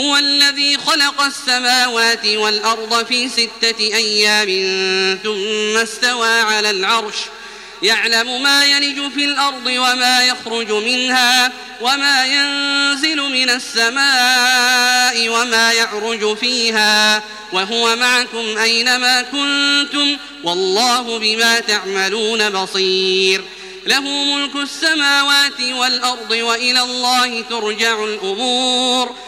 هو الذي خلق السماوات والأرض في ستة أيام ثم استوى على العرش. يعلم ما يلج في الأرض وما يخرج منها وما ينزل من السماء وما يعرج فيها. وهو معكم أينما كنتم والله بما تعملون بصير. له ملك السماوات والأرض وإلى الله ترجع الأمور.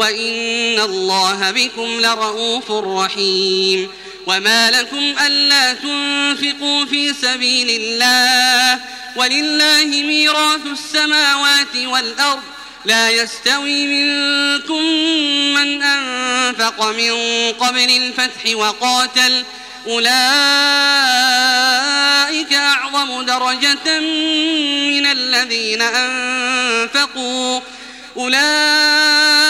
وإن الله بكم لرؤوف رحيم وما لكم ألا تنفقوا في سبيل الله ولله ميراث السماوات والأرض لا يستوي منكم من أنفق من قبل الفتح وقاتل أولئك أعظم درجة من الذين أنفقوا أولئك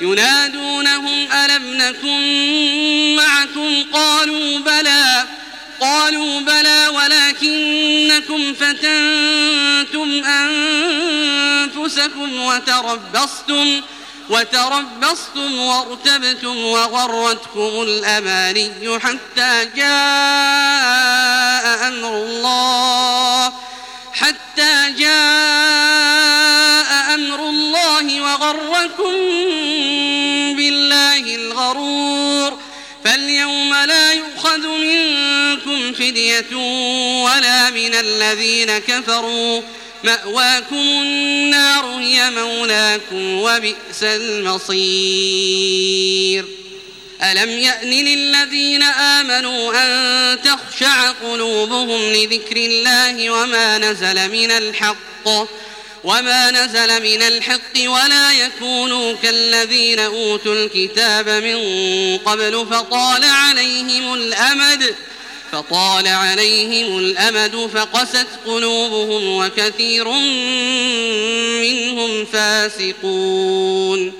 ينادونهم ألم نكن معكم؟ قالوا بلى قالوا بلى ولكنكم فتنتم أنفسكم وتربصتم وتربصتم وارتبتم وغرتكم الأماني حتى جاء أمر الله حتى جاء أمر الله وغركم فدية ولا من الذين كفروا مأواكم النار هي مولاكم وبئس المصير ألم يأن للذين آمنوا أن تخشع قلوبهم لذكر الله وما نزل من الحق وما نزل من الحق ولا يكونوا كالذين أوتوا الكتاب من قبل فطال عليهم الأمد فطال عليهم الأمد فقست قلوبهم وكثير منهم فاسقون.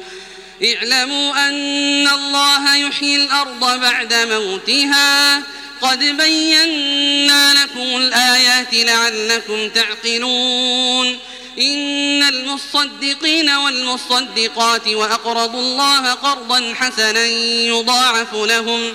اعلموا أن الله يحيي الأرض بعد موتها. قد بينا لكم الآيات لعلكم تعقلون. إن المصدقين والمصدقات وأقرضوا الله قرضا حسنا يضاعف لهم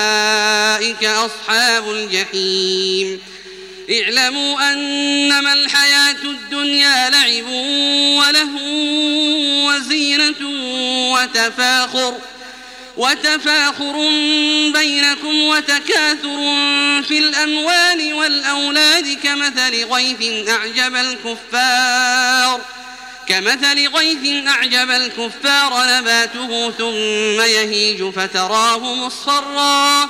أولئك أصحاب الجحيم. اعلموا أنما الحياة الدنيا لعب وله وزينة وتفاخر وتفاخر بينكم وتكاثر في الأموال والأولاد كمثل غيث أعجب الكفار كمثل غيث أعجب الكفار نباته ثم يهيج فتراه مصفرا.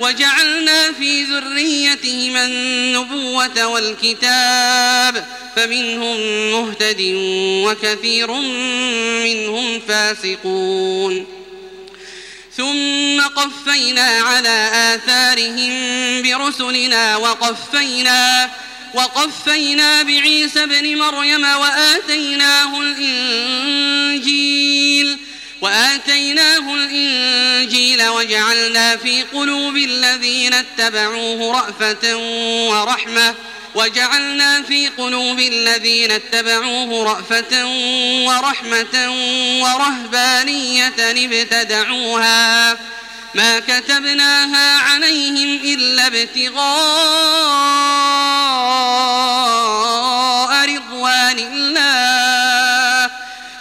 وجعلنا في ذريتهما النبوة والكتاب فمنهم مهتد وكثير منهم فاسقون. ثم قفينا على آثارهم برسلنا وقفينا وقفينا بعيسى بن مريم وآتيناه الإنجيل. وآتيناه الإنجيل وجعلنا في قلوب الذين اتبعوه رأفة ورحمة وجعلنا في قلوب الذين اتبعوه رأفة ورحمة ورهبانية ابتدعوها ما كتبناها عليهم إلا ابتغاء رضوان الله